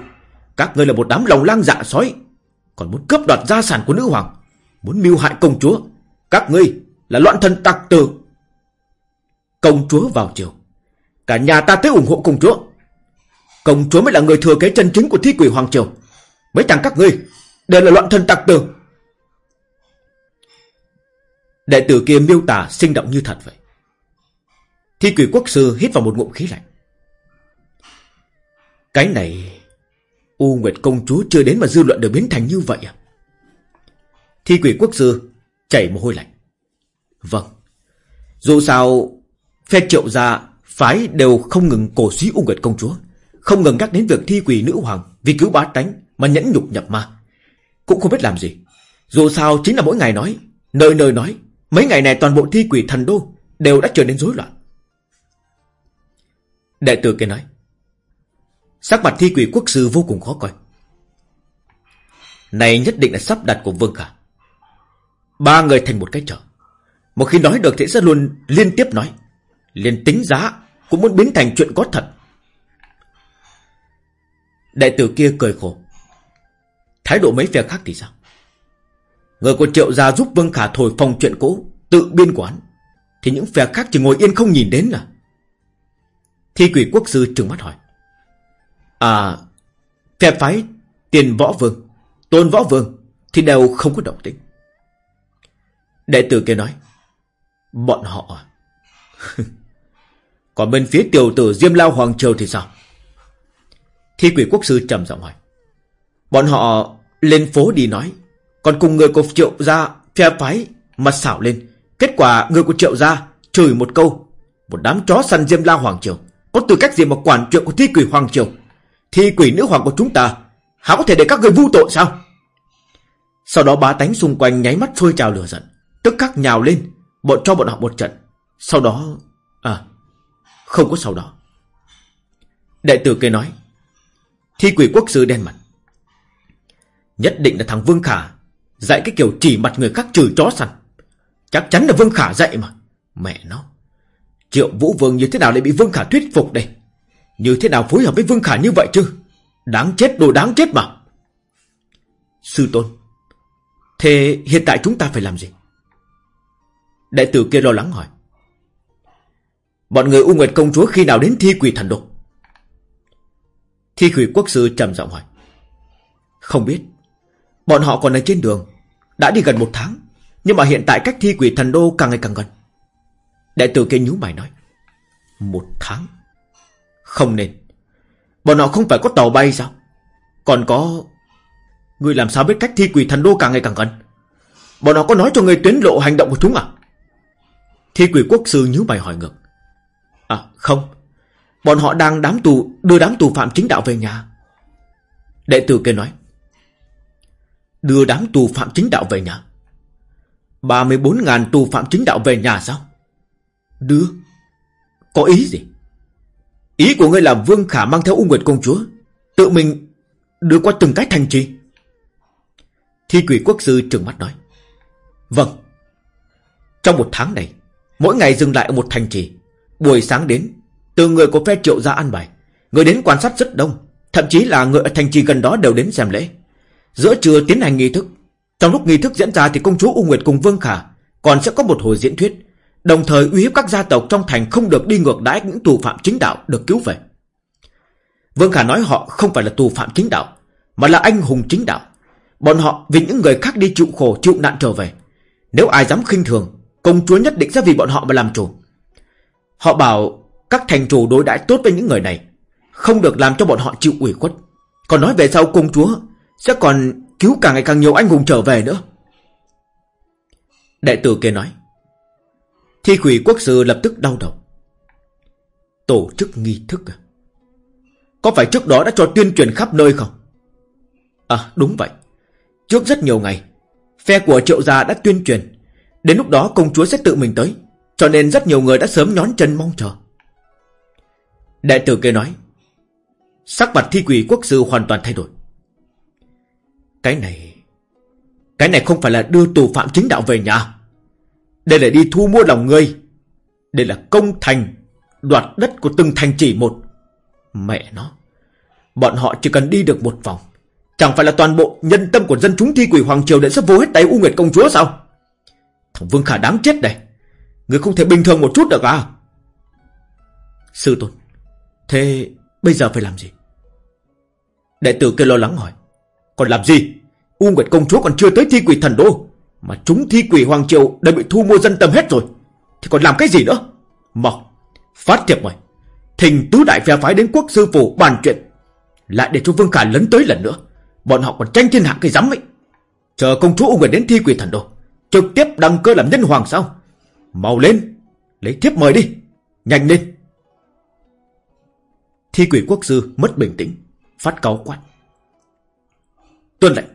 Các người là một đám lòng lang dạ sói. Còn muốn cướp đoạt gia sản của nữ hoàng, Muốn mưu hại công chúa, Các ngươi là loạn thần tặc tử. Công chúa vào chiều Cả nhà ta tới ủng hộ công chúa. Công chúa mới là người thừa kế chân chính của thi quỷ Hoàng Triều. Mấy thằng các ngươi Đều là loạn thân tặc tử. Đệ tử kia miêu tả sinh động như thật vậy. Thi quỷ quốc sư hít vào một ngụm khí lạnh. Cái này, U Nguyệt công chúa chưa đến mà dư luận được biến thành như vậy à? Thi quỷ quốc sư chảy mồ hôi lạnh. Vâng. Dù sao, Phe triệu gia, Phái đều không ngừng cổ suý U Nguyệt công chúa, Không ngừng nhắc đến việc thi quỷ nữ hoàng Vì cứu bá tánh mà nhẫn nhục nhập ma. Cũng không biết làm gì. Dù sao, chính là mỗi ngày nói, Nơi nơi nói Mấy ngày này toàn bộ thi quỷ thần đô Đều đã trở nên rối loạn. Đệ tử kia nói, Sắc mặt thi quỷ quốc sư vô cùng khó coi. Này nhất định là sắp đặt của Vương Khả. Ba người thành một cái chợ. Một khi nói được thì sẽ luôn liên tiếp nói. Liên tính giá Cũng muốn biến thành chuyện có thật. Đệ tử kia cười khổ. Thái độ mấy phe khác thì sao? Người của triệu gia giúp Vương Khả thổi phòng chuyện cũ, Tự biên quán. Thì những phe khác chỉ ngồi yên không nhìn đến là Thi quỷ quốc sư trừng mắt hỏi. À Phe phái tiền võ vương, Tôn võ vương Thì đều không có động tĩnh. Đệ tử kia nói, Bọn họ? À? Còn bên phía tiểu tử Diêm Lao Hoàng Triều thì sao? Thi quỷ quốc sư trầm giọng hỏi. Bọn họ lên phố đi nói còn cùng người của triệu gia Phe phái mặt xảo lên. Kết quả người của triệu gia Chửi một câu. Một đám chó săn Diêm la Hoàng Triều. Có tư cách gì mà quản chuyện của thi quỷ Hoàng Triều? Thi quỷ nữ hoàng của chúng ta, Há có thể để các người vu tội sao? Sau đó bá tánh xung quanh nháy mắt sôi trào lửa giận. Tức khắc nhào lên, Bọn cho bọn họ một trận. Sau đó À Không có sau đó. Đại tử kia nói, Thi quỷ quốc sư đen mặt. Nhất định là thằng Vương Khả Dạy cái kiểu chỉ mặt người khác trừ chó săn. Chắc chắn là Vương Khả dạy mà. Mẹ nó. Triệu Vũ Vương như thế nào lại bị Vương Khả thuyết phục đây? Như thế nào phối hợp với Vương Khả như vậy chứ? Đáng chết, đồ đáng chết mà. Sư Tôn, Thế hiện tại chúng ta phải làm gì? Đại tử kia lo lắng hỏi. Bọn người U Nguyệt Công Chúa khi nào đến thi quỷ thần đô? Thi quỷ quốc sư trầm giọng hỏi. Không biết. Bọn họ còn ở trên đường, Đã đi gần một tháng, Nhưng mà hiện tại cách thi quỷ thần đô càng ngày càng gần. Đệ tử kia nhú mày nói, Một tháng? Không nên. Bọn họ không phải có tàu bay sao? Còn có Người làm sao biết cách thi quỷ thần đô càng ngày càng gần? Bọn họ có nói cho người tuyến lộ hành động của chúng à? Thi quỷ quốc sư nhíu mày hỏi ngược À không. Bọn họ đang đám tù, Đưa đám tù phạm chính đạo về nhà. Đệ tử kia nói Đưa đám tù phạm chính đạo về nhà. 34.000 tù phạm chính đạo về nhà sao? Đưa Có ý gì? Ý của ngươi là Vương Khả mang theo U Nguyệt Công Chúa, Tự mình Đưa qua từng cái thành trì. Thi quỷ quốc sư trừng mắt nói Vâng. Trong một tháng này, Mỗi ngày dừng lại ở một thành trì. Buổi sáng đến, Từ người của phe triệu ra ăn bài. Người đến quan sát rất đông, Thậm chí là người ở thành trì gần đó đều đến xem lễ. Giữa trưa tiến hành nghi thức. Trong lúc nghi thức diễn ra thì công chúa U Nguyệt cùng Vương Khả Còn sẽ có một hồi diễn thuyết, Đồng thời uy hiếp các gia tộc trong thành không được đi ngược đãi những tù phạm chính đạo được cứu về. Vương Khả nói họ không phải là tù phạm chính đạo, Mà là anh hùng chính đạo. Bọn họ vì những người khác đi chịu khổ, chịu nạn trở về. Nếu ai dám khinh thường, Công chúa nhất định sẽ vì bọn họ mà làm chủ. Họ bảo Các thành chủ đối đãi tốt với những người này, Không được làm cho bọn họ chịu ủy khuất. Còn nói về sau, công chúa sẽ còn cứu càng ngày càng nhiều anh hùng trở về nữa. Đệ tử kia nói, Thi quỷ quốc sư lập tức đau đầu. Tổ chức nghi thức à? Có phải trước đó đã cho tuyên truyền khắp nơi không? À đúng vậy. Trước rất nhiều ngày, Phe của triệu gia đã tuyên truyền. Đến lúc đó công chúa sẽ tự mình tới, Cho nên rất nhiều người đã sớm nhón chân mong chờ. Đệ tử kia nói, Sắc mặt thi quỷ quốc sư hoàn toàn thay đổi. Cái này Cái này không phải là đưa tù phạm chính đạo về nhà. Đây là đi thu mua lòng người. Đây là công thành, Đoạt đất của từng thành chỉ một. Mẹ nó, Bọn họ chỉ cần đi được một vòng, Chẳng phải là toàn bộ nhân tâm của dân chúng thi quỷ Hoàng Triều Để sắp vô hết tay U Nguyệt Công Chúa sao? Thằng Vương Khả đáng chết này, Người không thể bình thường một chút được à? Sư tôn, Thế bây giờ phải làm gì? Đệ tử kia lo lắng hỏi. Còn làm gì? U Nguyệt Công Chúa còn chưa tới thi quỷ thần đô. Mà chúng thi quỷ Hoàng Triều đã bị thu mua dân tâm hết rồi. Thì còn làm cái gì nữa? Mau, Phát thiệp mời. Thình tứ đại phe phái đến quốc sư phủ bàn chuyện. Lại để cho Vương Khả lấn tới lần nữa. Bọn họ còn tranh thiên hạ cái rắm ấy. Chờ công chúa U Nguyệt đến thi quỷ thần đô. Trực tiếp đăng cơ làm nhân hoàng sao? Mau lên, Lấy thiếp mời đi. Nhanh lên. Thi quỷ quốc sư mất bình tĩnh, Phát cáo quát. Tuân lệnh.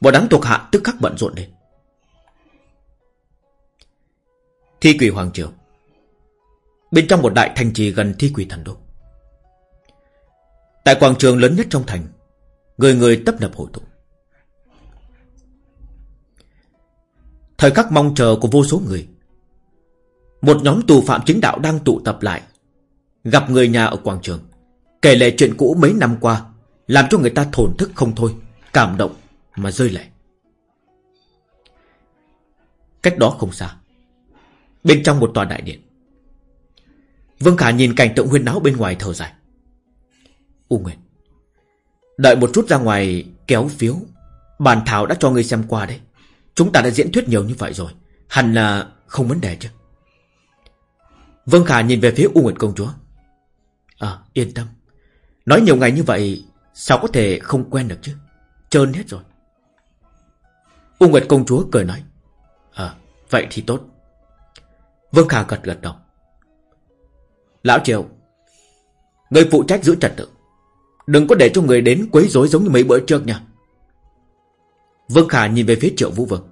Bọn đám thuộc hạ tức khắc bận rộn lên. Thi quỷ hoàng triều. Bên trong một đại thành trì gần thi quỷ thần đô. Tại quảng trường lớn nhất trong thành, Người người tấp nập hội tụ. Thời khắc mong chờ của vô số người, Một nhóm tù phạm chính đạo đang tụ tập lại, Gặp người nhà ở quảng trường, Kể lệ chuyện cũ mấy năm qua. Làm cho người ta thổn thức không thôi, Cảm động mà rơi lệ. Cách đó không xa, Bên trong một tòa đại điện. Vương Khả nhìn cảnh tượng huyên náo bên ngoài thở dài. U Nguyệt Đợi một chút ra ngoài kéo phiếu Bản thảo đã cho ngươi xem qua đấy. Chúng ta đã diễn thuyết nhiều như vậy rồi, Hẳn là không vấn đề chứ. Vương Khả nhìn về phía U Nguyệt Công Chúa. À yên tâm. Nói nhiều ngày như vậy Sao có thể không quen được chứ? Trơn hết rồi. U Nguyệt Công Chúa cười nói À vậy thì tốt. Vương Khả gật gật đầu. Lão Triều, Người phụ trách giữ trật tự, Đừng có để cho người đến quấy rối giống như mấy bữa trước nha. Vương Khả nhìn về phía Triệu Vũ Vương.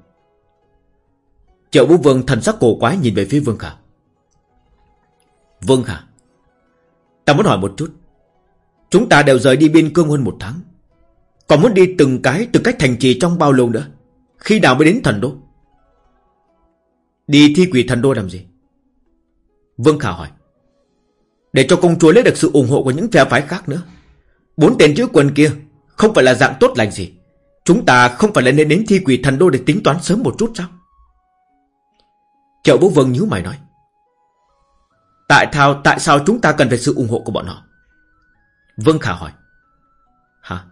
Triệu Vũ Vương thần sắc cổ quái nhìn về phía Vương Khả. Vương Khả, Ta muốn hỏi một chút Chúng ta đều rời đi biên cương hơn một tháng. Còn muốn đi từng cái Từng cách thành trì trong bao lâu nữa? Khi nào mới đến thần đô? Đi thi quỷ thần đô làm gì? Vương Khả hỏi. Để cho công chúa lấy được sự ủng hộ của những phe phái khác nữa. Bốn tên chữ quần kia Không phải là dạng tốt lành gì. Chúng ta không phải là nên đến thi quỷ thần đô Để tính toán sớm một chút sao? Triệu bố Vương nhíu mày nói. Tại sao, tại sao chúng ta cần phải sự ủng hộ của bọn họ? Vương Khả hỏi. Hả?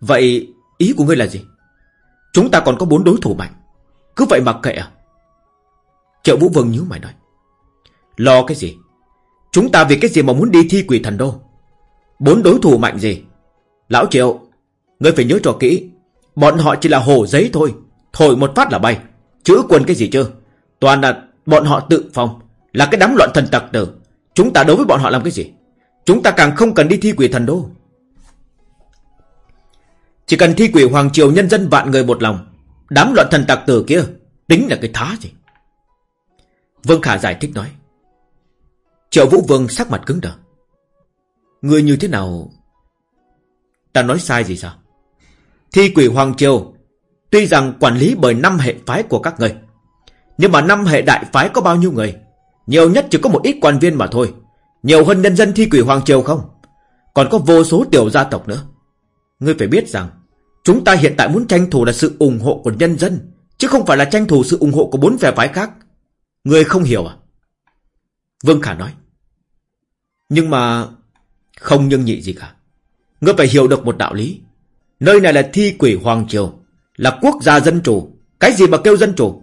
Vậy ý của ngươi là gì? Chúng ta còn có bốn đối thủ mạnh. Cứ vậy mặc kệ à? Triệu Vũ Vương nhíu mày nói. Lo cái gì? Chúng ta vì cái gì mà muốn đi thi quỷ thần đô? Bốn đối thủ mạnh gì? Lão Triệu, Ngươi phải nhớ cho kỹ, Bọn họ chỉ là hồ giấy thôi. Thổi một phát là bay. Chữ quân cái gì chưa? Toàn là bọn họ tự phòng Là cái đám loạn thần tặc tử. Chúng ta đối với bọn họ làm cái gì? Chúng ta càng không cần đi thi quỷ thần đô. Chỉ cần thi quỷ hoàng triều nhân dân vạn người một lòng, Đám loạn thần tặc tử kia Tính là cái thá gì? Vương Khả giải thích nói, Triệu Vũ Vương sắc mặt cứng đờ. Người như thế nào? Ta nói sai gì sao? Thi quỷ Hoàng Triều, Tuy rằng quản lý bởi năm hệ phái của các người, Nhưng mà năm hệ đại phái có bao nhiêu người? Nhiều nhất chỉ có một ít quan viên mà thôi. Nhiều hơn nhân dân thi quỷ Hoàng Triều không? Còn có vô số tiểu gia tộc nữa. Ngươi phải biết rằng, Chúng ta hiện tại muốn tranh thủ là sự ủng hộ của nhân dân, Chứ không phải là tranh thủ sự ủng hộ của bốn phe phái khác. Ngươi không hiểu à? Vương Khả nói. Nhưng mà Không nhưng nhị gì cả. Ngươi phải hiểu được một đạo lý. Nơi này là thi quỷ Hoàng Triều, Là quốc gia dân chủ. Cái gì mà kêu dân chủ?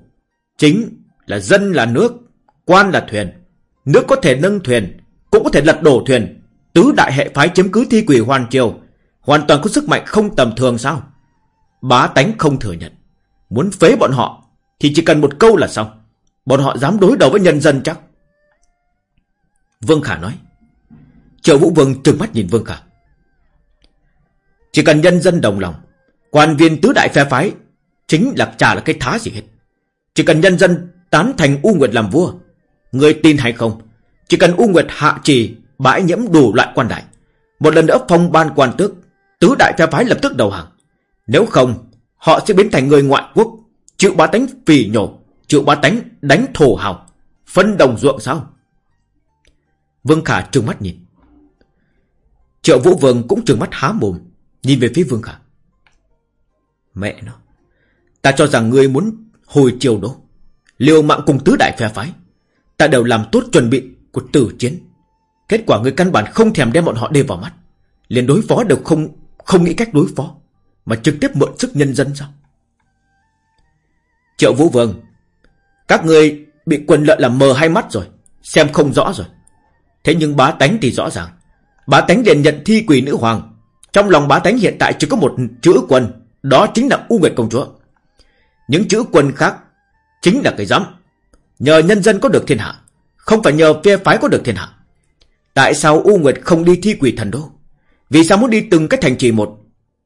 Chính là dân là nước, Quan là thuyền. Nước có thể nâng thuyền cũng có thể lật đổ thuyền. Tứ đại hệ phái chiếm cứ thi quỷ hoàn Triều, Hoàn toàn có sức mạnh không tầm thường sao? Bá tánh không thừa nhận. Muốn phế bọn họ Thì chỉ cần một câu là xong. Bọn họ dám đối đầu với nhân dân chắc. Vương Khả nói. Triệu Vũ Vương trừng mắt nhìn Vương Khả. Chỉ cần nhân dân đồng lòng, Quan viên tứ đại phe phái Chính là chả là cái thá gì hết. Chỉ cần nhân dân tán thành U Nguyệt làm vua, Người tin hay không chỉ cần U Nguyệt hạ trì Bãi nhiễm đủ loại quan đại Một lần nữa phong ban quan tước Tứ đại phe phái lập tức đầu hàng. Nếu không Họ sẽ biến thành người ngoại quốc Chịu bá tánh phì nhổ Chịu bá tánh đánh thổ hào Phân đồng ruộng sao? Vương Khả trừng mắt nhìn. Triệu Vũ Vương cũng trừng mắt há mồm Nhìn về phía Vương Khả. Mẹ nó Ta cho rằng ngươi muốn hồi triều đó, Liều mạng cùng tứ đại phe phái Ta đều làm tốt chuẩn bị của tử chiến. Kết quả người căn bản không thèm đem bọn họ đê vào mắt. Liền đối phó đều không không nghĩ cách đối phó, Mà trực tiếp mượn sức nhân dân sao? Triệu Vũ Vương, Các người bị quần lợi làm mờ hai mắt rồi, Xem không rõ rồi. Thế nhưng bá tánh thì rõ ràng. Bá tánh liền nhận thi quỷ nữ hoàng. Trong lòng bá tánh hiện tại chỉ có một chữ quân, Đó chính là U Nguyệt Công Chúa. Những chữ quân khác Chính là cái giám. Nhờ nhân dân có được thiên hạ không phải nhờ phe phái có được thiên hạ Tại sao U Nguyệt không đi thi quỷ thần đô Vì sao muốn đi từng cái thành trì một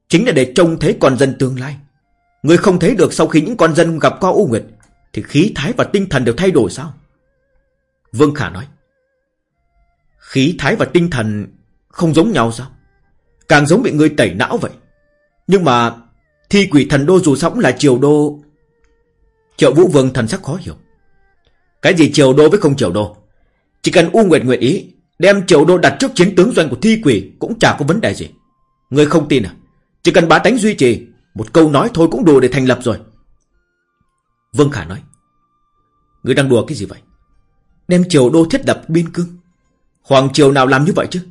Chính là để trông thấy con dân tương lai Người không thấy được sau khi những con dân gặp qua U Nguyệt, Thì khí thái và tinh thần đều thay đổi sao Vương Khả nói Khí thái và tinh thần không giống nhau sao? Càng giống bị người tẩy não vậy. Nhưng mà thi quỷ thần đô dù sao cũng là triều đô. Triệu Vũ Vương thần sắc khó hiểu. Cái gì triều đô với không triều đô? Chỉ cần U Nguyệt nguyện ý, đem triều đô đặt trước chiến tướng doanh của thi quỷ cũng chả có vấn đề gì. Người không tin à? Chỉ cần bá tánh duy trì, một câu nói thôi cũng đủ để thành lập rồi. Vương Khả nói. Người đang đùa cái gì vậy? Đem triều đô thiết lập biên cương. Hoàng triều nào làm như vậy chứ?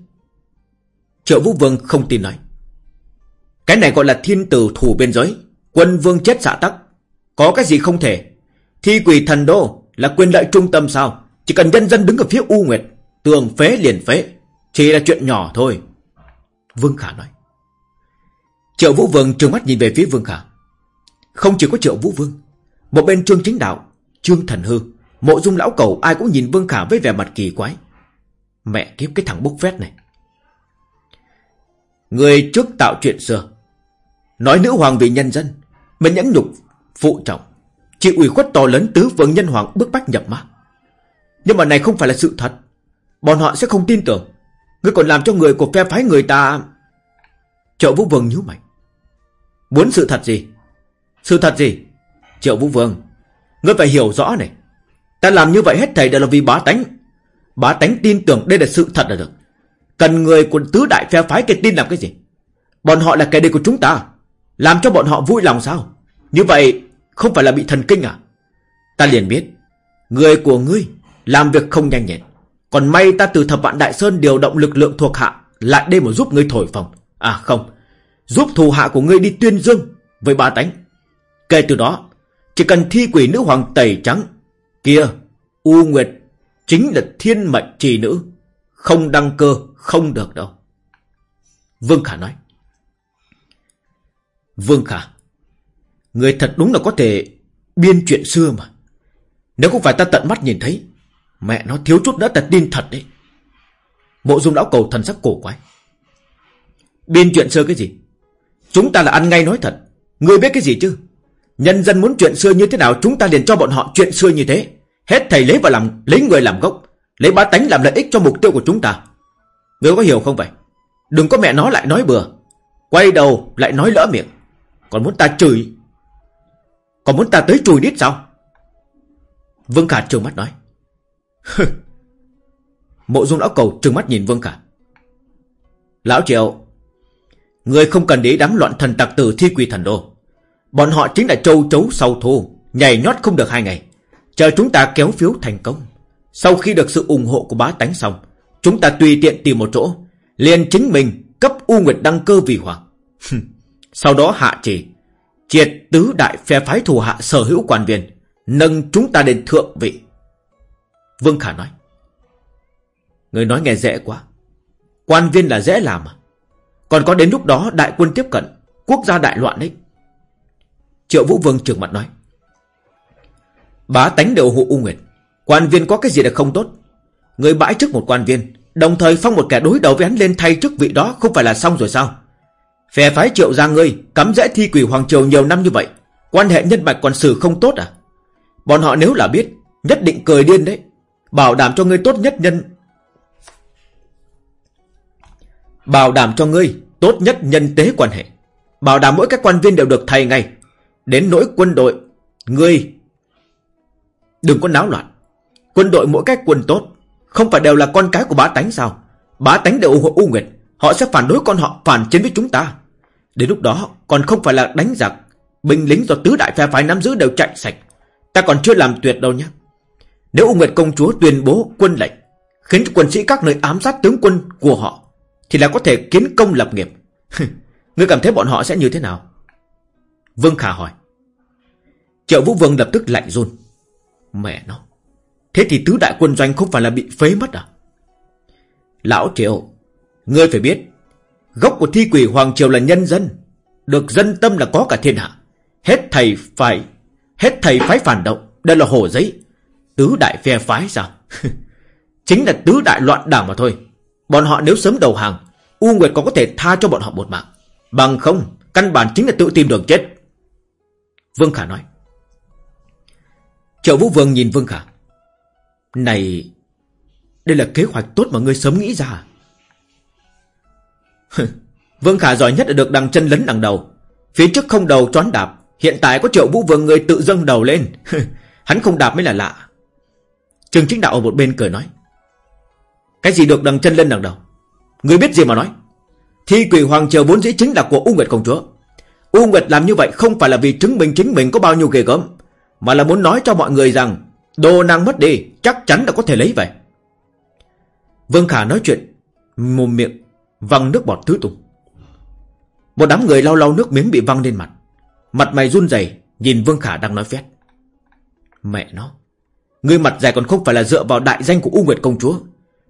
Triệu Vũ Vương không tin nói. Cái này gọi là thiên tử thủ biên giới. Quân vương chết xạ tắc. Có cái gì không thể. Thi quỷ thần đô là quyền lợi trung tâm sao? Chỉ cần nhân dân đứng ở phía U Nguyệt. Tường phế liền phế. Chỉ là chuyện nhỏ thôi. Vương Khả nói. Triệu Vũ Vương trừng mắt nhìn về phía Vương Khả. Không chỉ có Triệu Vũ Vương. Một bên Trương Chính Đạo, Trương Thần Hư, Mộ Dung Lão Cầu ai cũng nhìn Vương Khả với vẻ mặt kỳ quái. Mẹ kiếp cái thằng bốc phét này. Người trước tạo chuyện xưa. Nói nữ hoàng vì nhân dân, mình nhẫn nhục, phụ trọng, chịu ủy khuất to lớn tứ vương nhân hoàng bức bách nhập ma. Nhưng mà này không phải là sự thật. Bọn họ sẽ không tin tưởng. Ngươi còn làm cho người của phe phái người ta... Triệu Vũ Vương nhíu mày. Muốn sự thật gì? Sự thật gì? Triệu Vũ Vương, ngươi phải hiểu rõ này. Ta làm như vậy hết thầy đều là vì bá tánh. Bá tánh tin tưởng đây là sự thật là được. Cần người của tứ đại phe phái kia tin làm cái gì? Bọn họ là kẻ địch của chúng ta. Làm cho bọn họ vui lòng sao? Như vậy không phải là bị thần kinh à? Ta liền biết. Người của ngươi làm việc không nhanh nhẹn. Còn may ta từ thập vạn Đại Sơn điều động lực lượng thuộc hạ lại đây mà giúp ngươi thổi phòng, À không. Giúp thù hạ của ngươi đi tuyên dương với ba tánh. Kể từ đó, chỉ cần thi quỷ nữ hoàng tẩy trắng. Kia, U Nguyệt chính là thiên mệnh trì nữ. Không đăng cơ, không được đâu. Vương Khả nói. Vương Khả, người thật đúng là có thể biên chuyện xưa mà. Nếu không phải ta tận mắt nhìn thấy, mẹ nó thiếu chút nữa ta tin thật đấy. Mộ dung lão cầu thần sắc cổ quái. Biên chuyện xưa cái gì? Chúng ta là ăn ngay nói thật. Ngươi biết cái gì chứ? Nhân dân muốn chuyện xưa như thế nào chúng ta liền cho bọn họ chuyện xưa như thế. Hết thầy lấy vào làm lấy người làm gốc. Lấy bá tánh làm lợi ích cho mục tiêu của chúng ta. Ngươi có hiểu không vậy? Đừng có mẹ nó lại nói bừa. Quay đầu lại nói lỡ miệng Còn muốn ta chửi còn muốn ta tới chùi đít sao? Vương Khả trừng mắt nói. Mộ dung lão cầu trừng mắt nhìn Vương Khả. Lão Triệu Người không cần để đám loạn thần tặc tử thi quỷ thần đô. Bọn họ chính là châu chấu sau thu Nhảy nhót không được hai ngày. Chờ chúng ta kéo phiếu thành công. Sau khi được sự ủng hộ của bá tánh xong, Chúng ta tùy tiện tìm một chỗ, liền chính mình cấp U Nguyệt đăng cơ vì hoàng Sau đó hạ chỉ Triệt tứ đại phe phái thù hạ sở hữu quan viên, Nâng chúng ta đến thượng vị. Vương Khả nói. Người nói nghe dễ quá. Quan viên là dễ làm à? Còn có đến lúc đó đại quân tiếp cận, Quốc gia đại loạn đấy Triệu Vũ Vương trường mặt nói. Bá tánh đều hộ U Nguyệt, Quan viên có cái gì là không tốt? Người bãi chức một quan viên, Đồng thời phong một kẻ đối đầu với hắn lên thay chức vị đó Không phải là xong rồi sao? Phe phái triệu ra ngươi Cắm rẽ thi quỷ Hoàng Triều nhiều năm như vậy, Quan hệ nhân mạch còn xử không tốt à? Bọn họ nếu là biết, Nhất định cười điên đấy. Bảo đảm cho ngươi tốt nhất nhân Bảo đảm cho ngươi Tốt nhất nhân tế quan hệ. Bảo đảm mỗi các quan viên đều được thầy ngay. Đến nỗi quân đội, Ngươi Đừng có náo loạn. Quân đội mỗi cách quân tốt, Không phải đều là con cái của bá tánh sao? Bá tánh đều ủng hộ U Nguyệt, Họ sẽ phản đối con họ phản chiến với chúng ta. Đến lúc đó, còn không phải là đánh giặc. Binh lính do tứ đại phe phái nắm giữ đều chạy sạch. Ta còn chưa làm tuyệt đâu nhé Nếu U Nguyệt công chúa tuyên bố quân lệnh, Khiến cho quân sĩ các nơi ám sát tướng quân của họ, Thì là có thể kiến công lập nghiệp. Ngươi cảm thấy bọn họ sẽ như thế nào? Vương Khả hỏi. Triệu Vũ Vương lập tức lạnh run. Mẹ nó, Thế thì tứ đại quân doanh không phải là bị phế mất à? Lão Triệu, Ngươi phải biết Gốc của thi quỷ Hoàng Triều là nhân dân. Được dân tâm là có cả thiên hạ. Hết thầy phải, Hết thầy phái phản động, Đây là hồ giấy. Tứ đại phe phái sao? Chính là tứ đại loạn đảng mà thôi. Bọn họ nếu sớm đầu hàng, U Nguyệt còn có thể tha cho bọn họ một mạng. Bằng không, Căn bản chính là tự tìm đường chết. Vương Khả nói. Triệu Vũ Vương nhìn Vương Khả. Này, Đây là kế hoạch tốt mà ngươi sớm nghĩ ra à? Vương Khả giỏi nhất là được đằng chân lấn đằng đầu. Phía trước không đầu choán đạp, Hiện tại có triệu vũ vương người tự dâng đầu lên. Hắn không đạp mới là lạ. Trường chính đạo ở một bên cười nói, Cái gì được đằng chân lên đằng đầu? Người biết gì mà nói? Thi quỷ hoàng triều vốn dĩ chính là của U Nguyệt công chúa. U Nguyệt làm như vậy không phải là vì chứng minh chính mình có bao nhiêu ghê gớm, Mà là muốn nói cho mọi người rằng, Đồ nàng mất đi, Chắc chắn là có thể lấy về. Vương Khả nói chuyện, Mồm miệng Văng nước bọt thứ tung. Một đám người lau lau nước miếng bị văng lên mặt. Mặt mày run rẩy, Nhìn Vương Khả đang nói phét. Mẹ nó Người mặt dài còn không phải là dựa vào đại danh của U Nguyệt Công Chúa,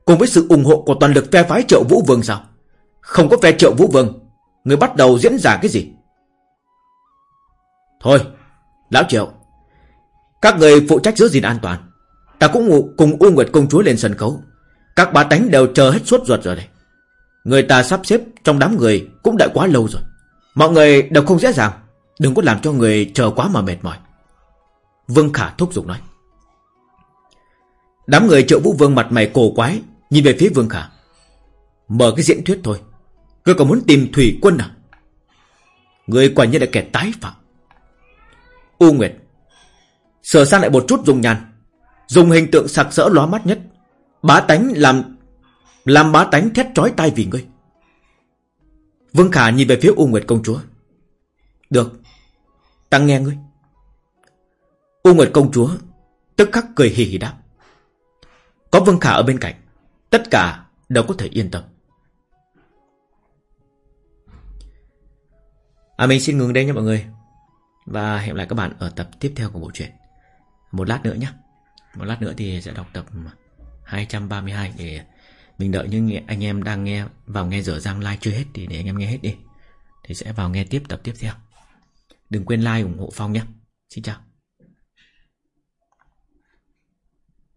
Cùng với sự ủng hộ của toàn lực phe phái triệu Vũ Vương sao? Không có phe triệu Vũ Vương Người bắt đầu diễn giả cái gì? Thôi, Lão Triệu, Các người phụ trách giữ gìn an toàn. Ta cũng cùng U Nguyệt Công Chúa lên sân khấu. Các bá tánh đều chờ hết suốt ruột rồi đây. Người ta sắp xếp trong đám người Cũng đã quá lâu rồi. Mọi người đều không dễ dàng. Đừng có làm cho người chờ quá mà mệt mỏi. Vương Khả thúc giục nói. Đám người triệu vũ vương mặt mày cổ quái, Nhìn về phía Vương Khả. Mở cái diễn thuyết thôi. Ngươi còn muốn tìm thủy quân à? Người quả nhiên là kẻ tái phạm. U Nguyệt. Sửa sang lại một chút dùng nhàn. Dùng hình tượng sặc sỡ lóa mắt nhất. Bá tánh làm làm bá tánh thét trói tai vì ngươi. Vương Khả nhìn về phía U Nguyệt công chúa. Được, Ta nghe ngươi. U Nguyệt công chúa Tức khắc cười hì hì đáp. Có Vương Khả ở bên cạnh, Tất cả đều có thể yên tâm. À mình xin ngừng đây nha mọi người. Và hẹn lại các bạn ở tập tiếp theo của bộ truyện. Một lát nữa nhé Một lát nữa thì sẽ đọc tập 232 Để mình đợi những anh em đang nghe, Vào nghe dở răng like chưa hết Thì để anh em nghe hết đi. Thì sẽ vào nghe tiếp, tập tiếp theo. Đừng quên like, ủng hộ Phong nhé. Xin chào.